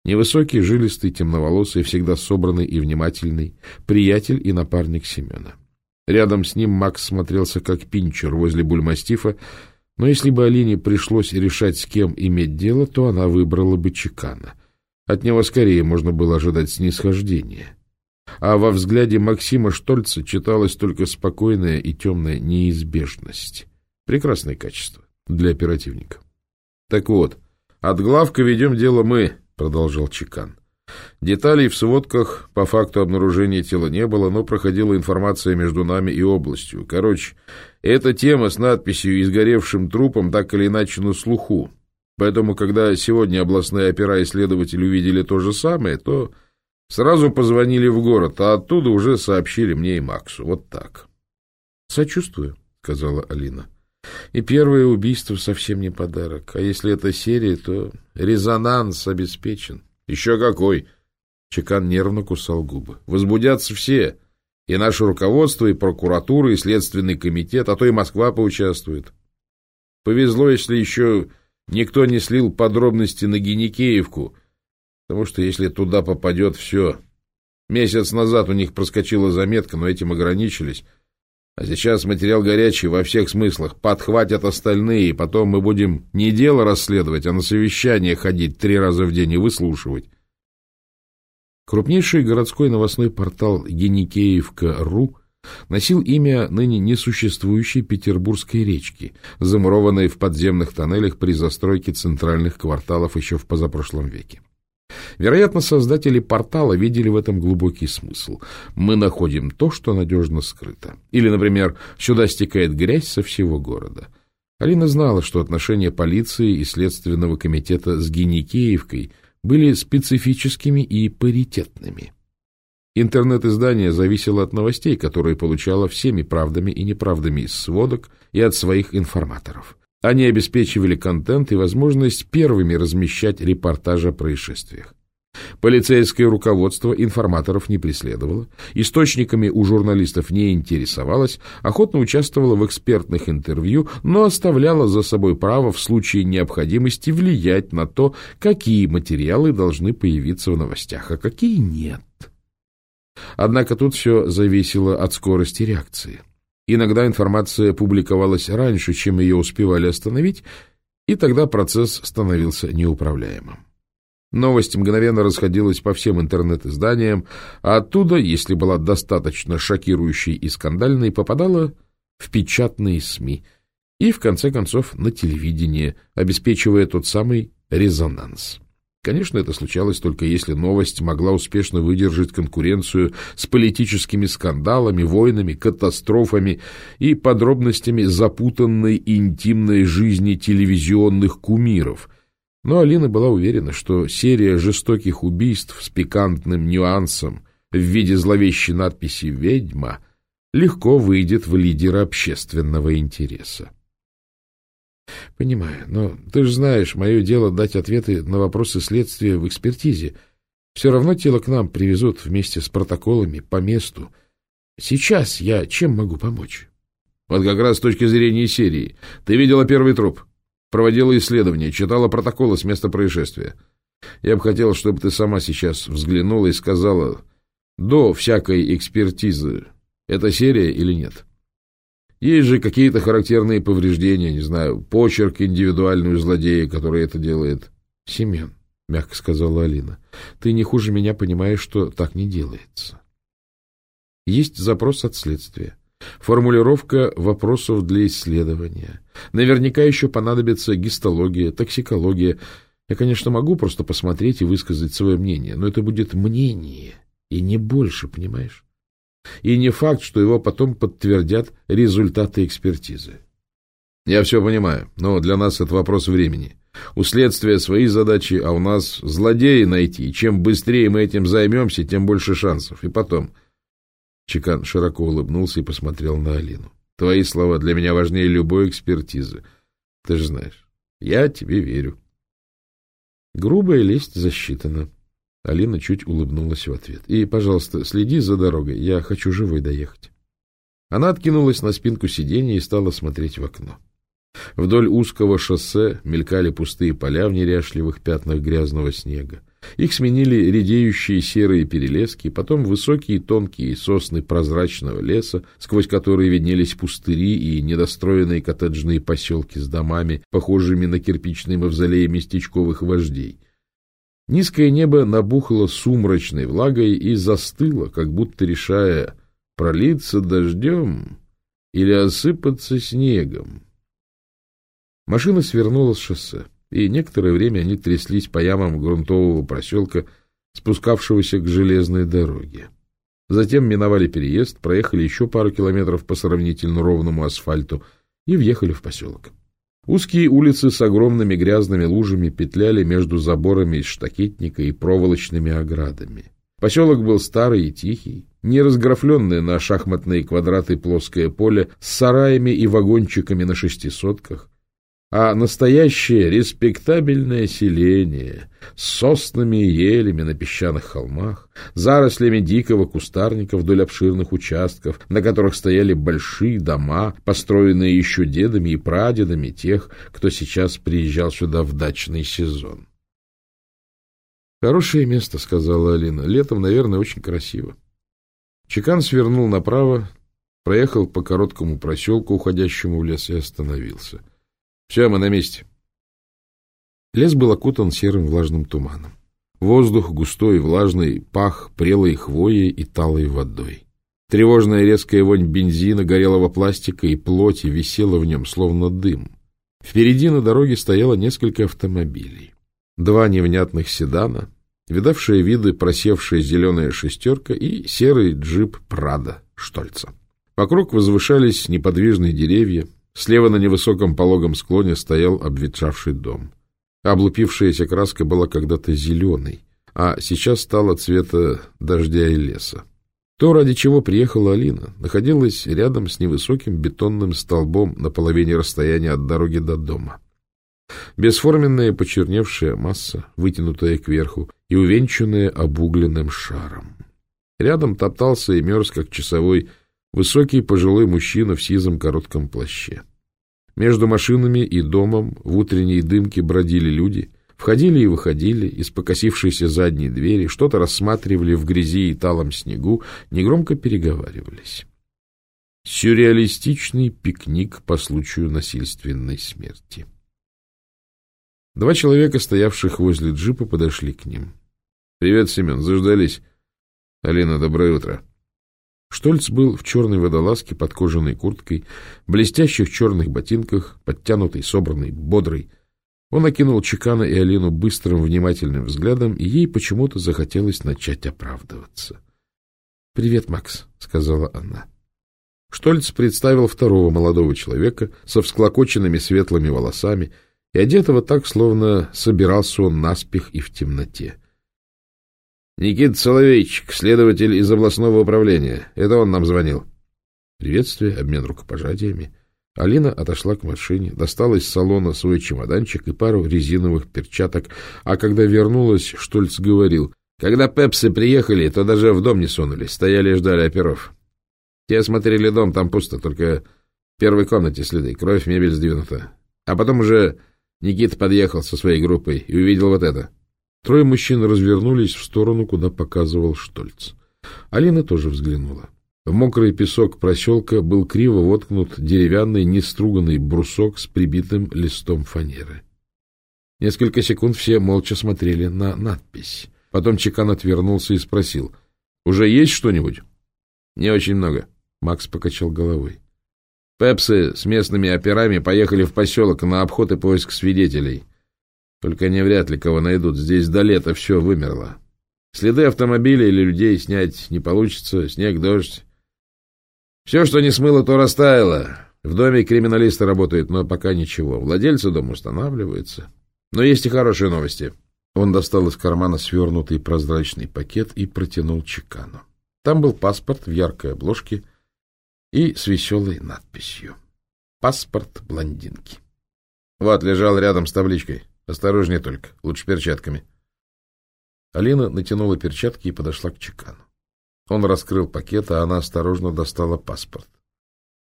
Невысокий, жилистый, темноволосый, всегда собранный и внимательный, приятель и напарник Семена. Рядом с ним Макс смотрелся как пинчер возле бульмастифа, но если бы Алине пришлось решать, с кем иметь дело, то она выбрала бы Чекана. От него скорее можно было ожидать снисхождения а во взгляде Максима Штольца читалась только спокойная и темная неизбежность. Прекрасное качество для оперативника. — Так вот, от главка ведем дело мы, — продолжал Чекан. Деталей в сводках по факту обнаружения тела не было, но проходила информация между нами и областью. Короче, эта тема с надписью и сгоревшим трупом так или иначе на слуху. Поэтому, когда сегодня областные опера и следователи увидели то же самое, то Сразу позвонили в город, а оттуда уже сообщили мне и Максу. Вот так. — Сочувствую, — сказала Алина. — И первое убийство совсем не подарок. А если это серия, то резонанс обеспечен. — Еще какой! Чекан нервно кусал губы. — Возбудятся все. И наше руководство, и прокуратура, и следственный комитет, а то и Москва поучаствует. Повезло, если еще никто не слил подробности на Геникеевку — Потому что если туда попадет все... Месяц назад у них проскочила заметка, но этим ограничились. А сейчас материал горячий во всех смыслах. Подхватят остальные, и потом мы будем не дело расследовать, а на совещание ходить три раза в день и выслушивать. Крупнейший городской новостной портал Геникеевка.ру носил имя ныне несуществующей Петербургской речки, замурованной в подземных тоннелях при застройке центральных кварталов еще в позапрошлом веке. Вероятно, создатели портала видели в этом глубокий смысл. Мы находим то, что надежно скрыто. Или, например, сюда стекает грязь со всего города. Алина знала, что отношения полиции и Следственного комитета с Геникеевкой были специфическими и паритетными. Интернет-издание зависело от новостей, которые получало всеми правдами и неправдами из сводок и от своих информаторов – они обеспечивали контент и возможность первыми размещать репортажи о происшествиях. Полицейское руководство информаторов не преследовало, источниками у журналистов не интересовалось, охотно участвовало в экспертных интервью, но оставляло за собой право в случае необходимости влиять на то, какие материалы должны появиться в новостях, а какие нет. Однако тут все зависело от скорости реакции. Иногда информация публиковалась раньше, чем ее успевали остановить, и тогда процесс становился неуправляемым. Новость мгновенно расходилась по всем интернет-изданиям, а оттуда, если была достаточно шокирующей и скандальной, попадала в печатные СМИ и, в конце концов, на телевидение, обеспечивая тот самый резонанс. Конечно, это случалось только если новость могла успешно выдержать конкуренцию с политическими скандалами, войнами, катастрофами и подробностями запутанной интимной жизни телевизионных кумиров. Но Алина была уверена, что серия жестоких убийств с пикантным нюансом в виде зловещей надписи «Ведьма» легко выйдет в лидера общественного интереса. — Понимаю, но ты же знаешь, мое дело дать ответы на вопросы следствия в экспертизе. Все равно тело к нам привезут вместе с протоколами по месту. Сейчас я чем могу помочь? — Вот как раз с точки зрения серии. Ты видела первый труп, проводила исследование, читала протоколы с места происшествия. Я бы хотел, чтобы ты сама сейчас взглянула и сказала, до всякой экспертизы, это серия или нет. — есть же какие-то характерные повреждения, не знаю, почерк индивидуальный у злодея, который это делает. — Семен, — мягко сказала Алина, — ты не хуже меня понимаешь, что так не делается. Есть запрос от следствия. Формулировка вопросов для исследования. Наверняка еще понадобится гистология, токсикология. Я, конечно, могу просто посмотреть и высказать свое мнение, но это будет мнение, и не больше, понимаешь? И не факт, что его потом подтвердят результаты экспертизы. Я все понимаю, но для нас это вопрос времени. У следствия свои задачи, а у нас злодеи найти. чем быстрее мы этим займемся, тем больше шансов. И потом... Чекан широко улыбнулся и посмотрел на Алину. Твои слова для меня важнее любой экспертизы. Ты же знаешь, я тебе верю. Грубая лесть засчитана. Алина чуть улыбнулась в ответ. — И, пожалуйста, следи за дорогой. Я хочу живой доехать. Она откинулась на спинку сиденья и стала смотреть в окно. Вдоль узкого шоссе мелькали пустые поля в неряшливых пятнах грязного снега. Их сменили редеющие серые перелески, потом высокие тонкие сосны прозрачного леса, сквозь которые виднелись пустыри и недостроенные коттеджные поселки с домами, похожими на кирпичные мавзолеи местечковых вождей. Низкое небо набухло сумрачной влагой и застыло, как будто решая, пролиться дождем или осыпаться снегом. Машина свернула с шоссе, и некоторое время они тряслись по ямам грунтового проселка, спускавшегося к железной дороге. Затем миновали переезд, проехали еще пару километров по сравнительно ровному асфальту и въехали в поселок. Узкие улицы с огромными грязными лужами петляли между заборами из штакетника и проволочными оградами. Поселок был старый и тихий, не разграфленное на шахматные квадраты плоское поле с сараями и вагончиками на шестисотках, а настоящее респектабельное селение с соснами и елями на песчаных холмах, зарослями дикого кустарника вдоль обширных участков, на которых стояли большие дома, построенные еще дедами и прадедами тех, кто сейчас приезжал сюда в дачный сезон. «Хорошее место», — сказала Алина. «Летом, наверное, очень красиво». Чекан свернул направо, проехал по короткому проселку, уходящему в лес, и остановился — все, мы на месте. Лес был окутан серым влажным туманом. Воздух густой и влажный пах прелой хвоей и талой водой. Тревожная резкая вонь бензина, горелого пластика и плоти висела в нем, словно дым. Впереди на дороге стояло несколько автомобилей. Два невнятных седана, видавшие виды просевшая зеленая шестерка и серый джип Прада Штольца. Вокруг возвышались неподвижные деревья, Слева на невысоком пологом склоне стоял обветшавший дом. Облупившаяся краска была когда-то зеленой, а сейчас стала цвета дождя и леса. То, ради чего приехала Алина, находилось рядом с невысоким бетонным столбом на половине расстояния от дороги до дома. Бесформенная почерневшая масса, вытянутая кверху и увенчанная обугленным шаром. Рядом топтался и мерз, как часовой, Высокий пожилой мужчина в сизом коротком плаще. Между машинами и домом в утренней дымке бродили люди, входили и выходили из покосившейся задней двери, что-то рассматривали в грязи и талом снегу, негромко переговаривались. Сюрреалистичный пикник по случаю насильственной смерти. Два человека, стоявших возле джипа, подошли к ним. — Привет, Семен, заждались. — Алина, доброе утро. Штольц был в черной водолазке под кожаной курткой, блестящих черных ботинках, подтянутый, собранный, бодрый. Он окинул Чекана и Алину быстрым внимательным взглядом, и ей почему-то захотелось начать оправдываться. — Привет, Макс, — сказала она. Штольц представил второго молодого человека со всклокоченными светлыми волосами и одетого так, словно собирался он наспех и в темноте. — Никита Соловейчик, следователь из областного управления. Это он нам звонил. Приветствие, обмен рукопожатиями — Алина отошла к машине, достала из салона свой чемоданчик и пару резиновых перчаток, а когда вернулась, Штольц говорил, «Когда пепсы приехали, то даже в дом не сунулись, стояли и ждали оперов. Те осмотрели дом, там пусто, только в первой комнате следы, кровь, мебель сдвинута. А потом уже Никита подъехал со своей группой и увидел вот это». Трое мужчин развернулись в сторону, куда показывал Штольц. Алина тоже взглянула. В мокрый песок проселка был криво воткнут деревянный неструганный брусок с прибитым листом фанеры. Несколько секунд все молча смотрели на надпись. Потом Чекан отвернулся и спросил. — Уже есть что-нибудь? — Не очень много. Макс покачал головой. Пепсы с местными операми поехали в поселок на обход и поиск свидетелей. Только они вряд ли кого найдут. Здесь до лета все вымерло. Следы автомобиля или людей снять не получится. Снег, дождь. Все, что не смыло, то растаяло. В доме криминалисты работают, но пока ничего. Владельцы дома устанавливаются. Но есть и хорошие новости. Он достал из кармана свернутый прозрачный пакет и протянул чекану. Там был паспорт в яркой обложке и с веселой надписью. Паспорт блондинки. Вот, лежал рядом с табличкой. Осторожнее только, лучше перчатками. Алина натянула перчатки и подошла к чекану. Он раскрыл пакет, а она осторожно достала паспорт.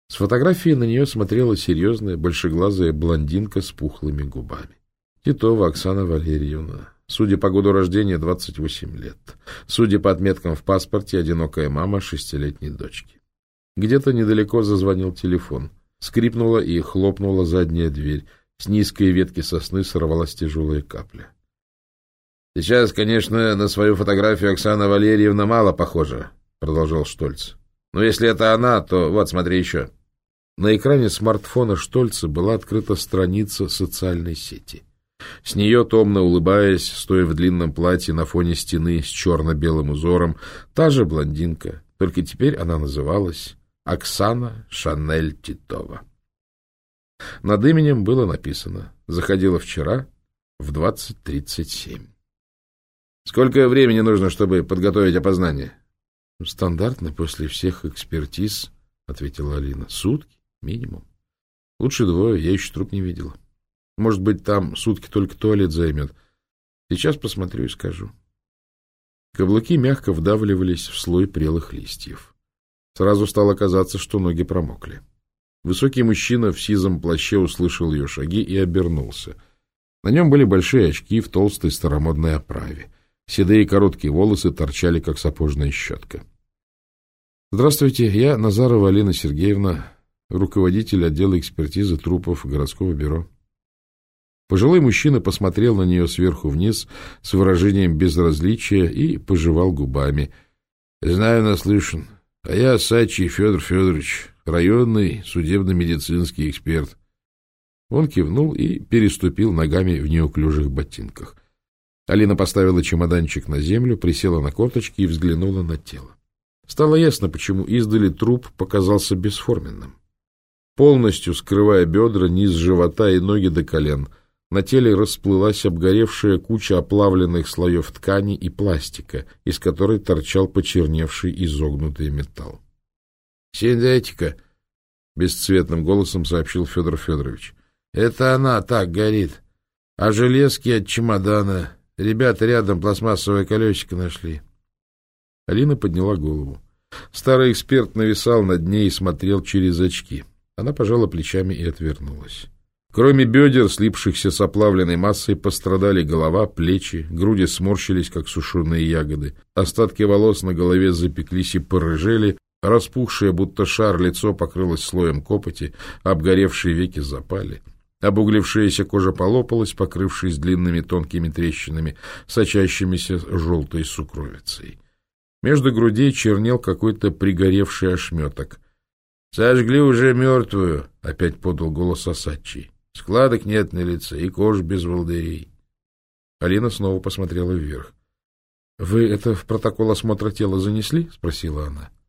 С фотографии на нее смотрела серьезная, большеглазая блондинка с пухлыми губами. Титова Оксана Валерьевна. Судя по году рождения, 28 лет. Судя по отметкам в паспорте, одинокая мама шестилетней дочки. Где-то недалеко зазвонил телефон. Скрипнула и хлопнула задняя дверь. С низкой ветки сосны сорвалась тяжелая капля. Сейчас, конечно, на свою фотографию Оксана Валерьевна мало похожа, продолжал Штольц. Но если это она, то вот, смотри еще. На экране смартфона Штольца была открыта страница социальной сети. С нее, томно улыбаясь, стоя в длинном платье на фоне стены с черно-белым узором, та же блондинка, только теперь она называлась Оксана Шанель Титова. Над именем было написано «Заходила вчера в 20.37». Сколько времени нужно, чтобы подготовить опознание? — Стандартно после всех экспертиз, — ответила Алина. — Сутки минимум. Лучше двое, я еще труп не видела. Может быть, там сутки только туалет займет. Сейчас посмотрю и скажу. Каблуки мягко вдавливались в слой прелых листьев. Сразу стало казаться, что ноги промокли. Высокий мужчина в сизом плаще услышал ее шаги и обернулся. На нем были большие очки в толстой старомодной оправе. Седые короткие волосы торчали, как сапожная щетка. — Здравствуйте, я Назарова Алина Сергеевна, руководитель отдела экспертизы трупов городского бюро. Пожилой мужчина посмотрел на нее сверху вниз с выражением безразличия и пожевал губами. — Знаю, наслышан. А я Сачи Федор Федорович, районный судебно-медицинский эксперт. Он кивнул и переступил ногами в неуклюжих ботинках. Алина поставила чемоданчик на землю, присела на корточки и взглянула на тело. Стало ясно, почему издали труп показался бесформенным. Полностью скрывая бедра, низ живота и ноги до колен, на теле расплылась обгоревшая куча оплавленных слоев ткани и пластика, из которой торчал почерневший изогнутый металл. — Синтетика, — бесцветным голосом сообщил Федор Федорович. — Это она так горит. А железки от чемодана Ребята рядом пластмассовое колесико нашли. Алина подняла голову. Старый эксперт нависал над ней и смотрел через очки. Она пожала плечами и отвернулась. Кроме бедер, слипшихся с оплавленной массой, пострадали голова, плечи, груди сморщились, как сушеные ягоды. Остатки волос на голове запеклись и порыжели, распухшее, будто шар, лицо покрылось слоем копоти, обгоревшие веки запали. Обуглившаяся кожа полопалась, покрывшись длинными тонкими трещинами, сочащимися желтой сукровицей. Между грудей чернел какой-то пригоревший ошметок. — Сожгли уже мертвую, — опять подал голос Асачи. Складок нет на лице и кожа без волдырей. Алина снова посмотрела вверх. — Вы это в протокол осмотра тела занесли? — спросила она. —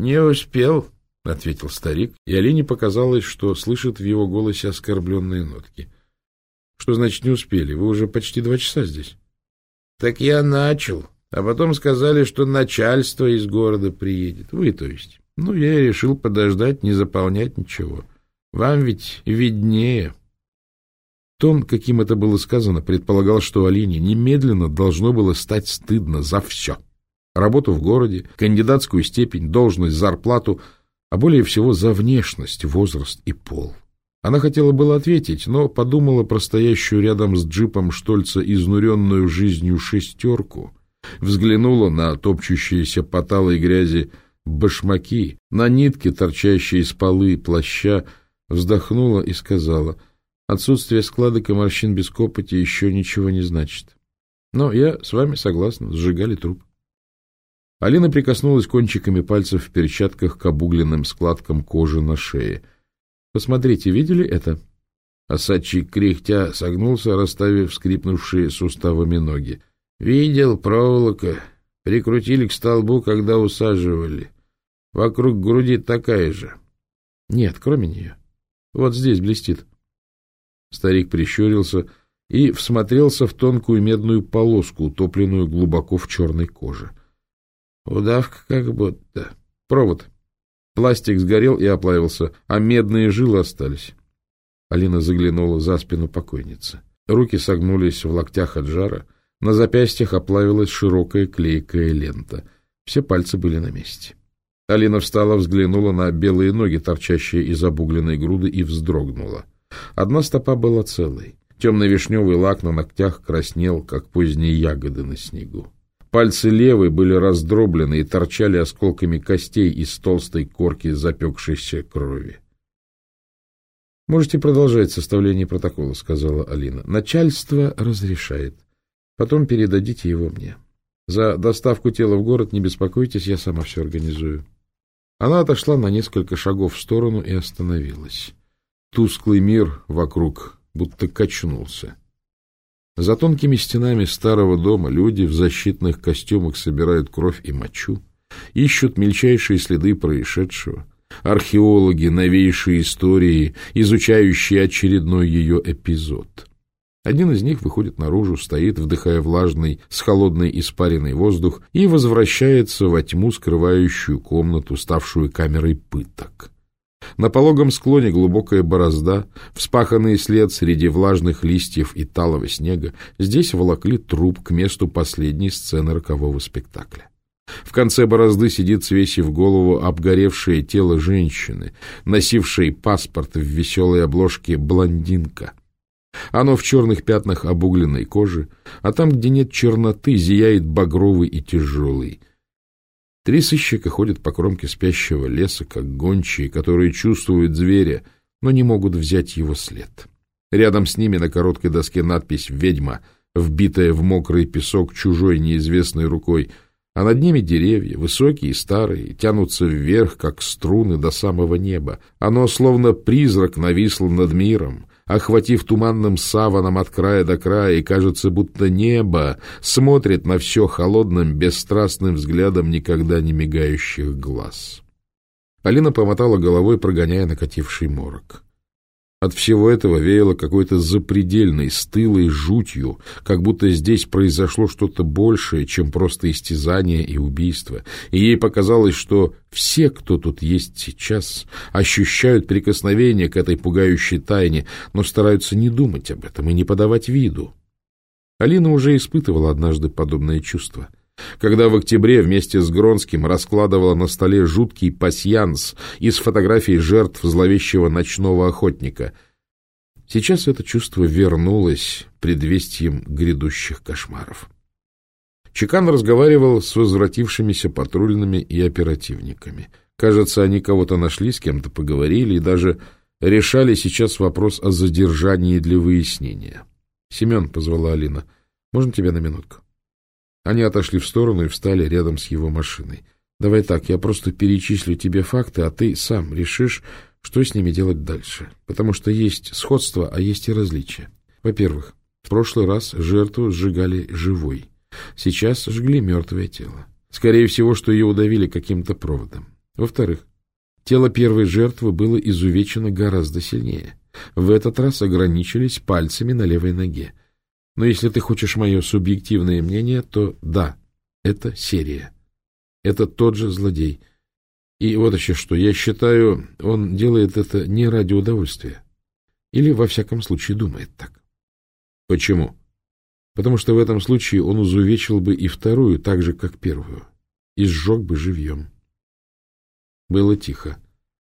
Не успел, — ответил старик, и Алине показалось, что слышит в его голосе оскорбленные нотки. — Что значит не успели? Вы уже почти два часа здесь. — Так я начал, а потом сказали, что начальство из города приедет. Вы, то есть. Ну, я и решил подождать, не заполнять ничего. Вам ведь виднее. Тон, каким это было сказано, предполагал, что Алине немедленно должно было стать стыдно за все. Работу в городе, кандидатскую степень, должность, зарплату, а более всего за внешность, возраст и пол. Она хотела было ответить, но подумала про стоящую рядом с джипом Штольца изнуренную жизнью шестерку, взглянула на топчущиеся по талой грязи башмаки, на нитки, торчащие из полы плаща, вздохнула и сказала — Отсутствие складок и морщин без копоти еще ничего не значит. Но я с вами согласна, сжигали труп. Алина прикоснулась кончиками пальцев в перчатках к обугленным складкам кожи на шее. Посмотрите, видели это? Осадчий кряхтя согнулся, расставив скрипнувшие суставами ноги. Видел, проволока. Прикрутили к столбу, когда усаживали. Вокруг груди такая же. Нет, кроме нее. Вот здесь блестит. Старик прищурился и всмотрелся в тонкую медную полоску, утопленную глубоко в черной коже. Удавка как будто. Провод. Пластик сгорел и оплавился, а медные жилы остались. Алина заглянула за спину покойницы. Руки согнулись в локтях от жара, на запястьях оплавилась широкая клейкая лента. Все пальцы были на месте. Алина встала, взглянула на белые ноги, торчащие из обугленной груды, и вздрогнула. Одна стопа была целой. Темно-вишневый лак на ногтях краснел, как поздние ягоды на снегу. Пальцы левой были раздроблены и торчали осколками костей из толстой корки запекшейся крови. «Можете продолжать составление протокола», — сказала Алина. «Начальство разрешает. Потом передадите его мне. За доставку тела в город не беспокойтесь, я сама все организую». Она отошла на несколько шагов в сторону и остановилась. Тусклый мир вокруг будто качнулся. За тонкими стенами старого дома люди в защитных костюмах собирают кровь и мочу, ищут мельчайшие следы происшедшего. Археологи, новейшие истории, изучающие очередной ее эпизод. Один из них выходит наружу, стоит, вдыхая влажный, с холодной испаренный воздух, и возвращается во тьму, скрывающую комнату, ставшую камерой пыток. На пологом склоне глубокая борозда, вспаханный след среди влажных листьев и талого снега, здесь волокли труп к месту последней сцены рокового спектакля. В конце борозды сидит, свесив голову, обгоревшее тело женщины, носившей паспорт в веселой обложке «Блондинка». Оно в черных пятнах обугленной кожи, а там, где нет черноты, зияет багровый и тяжелый. Три сыщика ходят по кромке спящего леса, как гончие, которые чувствуют зверя, но не могут взять его след. Рядом с ними на короткой доске надпись «Ведьма», вбитая в мокрый песок чужой неизвестной рукой, а над ними деревья, высокие и старые, тянутся вверх, как струны до самого неба. Оно, словно призрак, нависло над миром, охватив туманным саваном от края до края, и кажется, будто небо смотрит на все холодным, бесстрастным взглядом никогда не мигающих глаз. Алина помотала головой, прогоняя накативший морок. От всего этого веяло какой-то запредельной, стылой жутью, как будто здесь произошло что-то большее, чем просто истязание и убийство. И ей показалось, что все, кто тут есть сейчас, ощущают прикосновение к этой пугающей тайне, но стараются не думать об этом и не подавать виду. Алина уже испытывала однажды подобное чувство — когда в октябре вместе с Гронским раскладывала на столе жуткий пасьянс из фотографий жертв зловещего ночного охотника. Сейчас это чувство вернулось предвестием грядущих кошмаров. Чекан разговаривал с возвратившимися патрульными и оперативниками. Кажется, они кого-то нашли, с кем-то поговорили и даже решали сейчас вопрос о задержании для выяснения. — Семен, — позвала Алина, — можно тебя на минутку? Они отошли в сторону и встали рядом с его машиной. «Давай так, я просто перечислю тебе факты, а ты сам решишь, что с ними делать дальше, потому что есть сходство, а есть и различия. Во-первых, в прошлый раз жертву сжигали живой, сейчас жгли мертвое тело. Скорее всего, что ее удавили каким-то проводом. Во-вторых, тело первой жертвы было изувечено гораздо сильнее. В этот раз ограничились пальцами на левой ноге. Но если ты хочешь мое субъективное мнение, то да, это серия. Это тот же злодей. И вот еще что. Я считаю, он делает это не ради удовольствия. Или, во всяком случае, думает так. Почему? Потому что в этом случае он изувечил бы и вторую так же, как первую. И сжег бы живьем. Было тихо.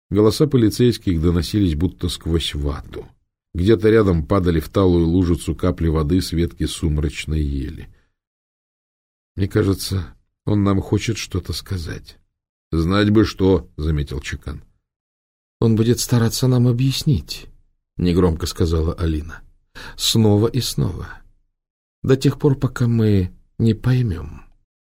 Голоса полицейских доносились будто сквозь вату. Где-то рядом падали в талую лужицу капли воды с ветки сумрачной ели. Мне кажется, он нам хочет что-то сказать. — Знать бы что, — заметил Чекан. — Он будет стараться нам объяснить, — негромко сказала Алина. — Снова и снова. До тех пор, пока мы не поймем. —